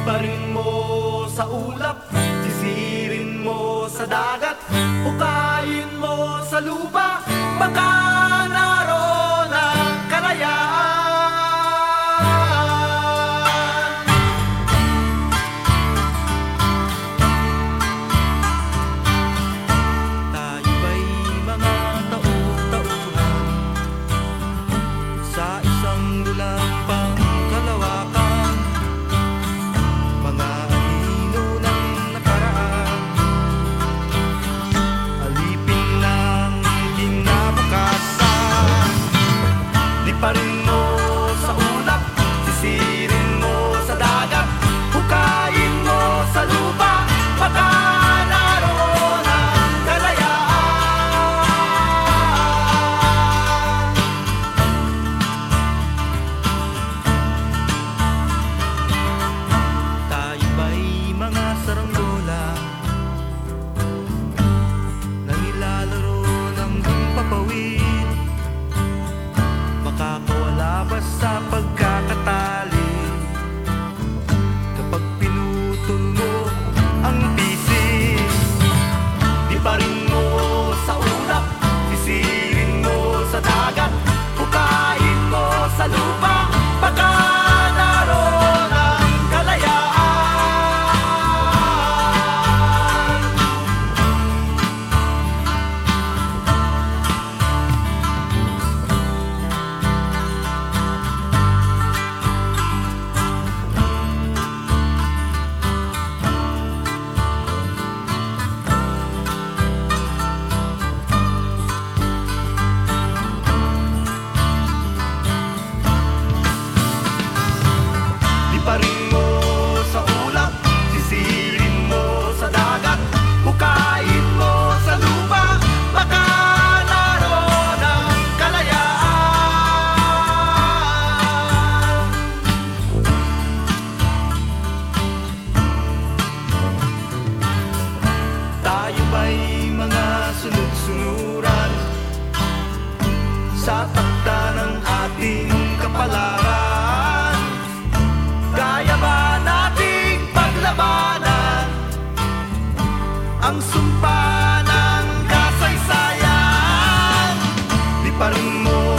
Ibarin mo sa ulap, sisirin mo sa dagat, bukas Buddy. mga sunod-sunuran Sa takta ng ating kapalaran. Kaya ba nating paglabanan Ang sumpa ng kasaysayan? Di pa rin mo